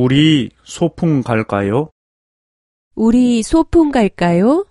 우리 소풍 갈까요? 우리 소풍 갈까요?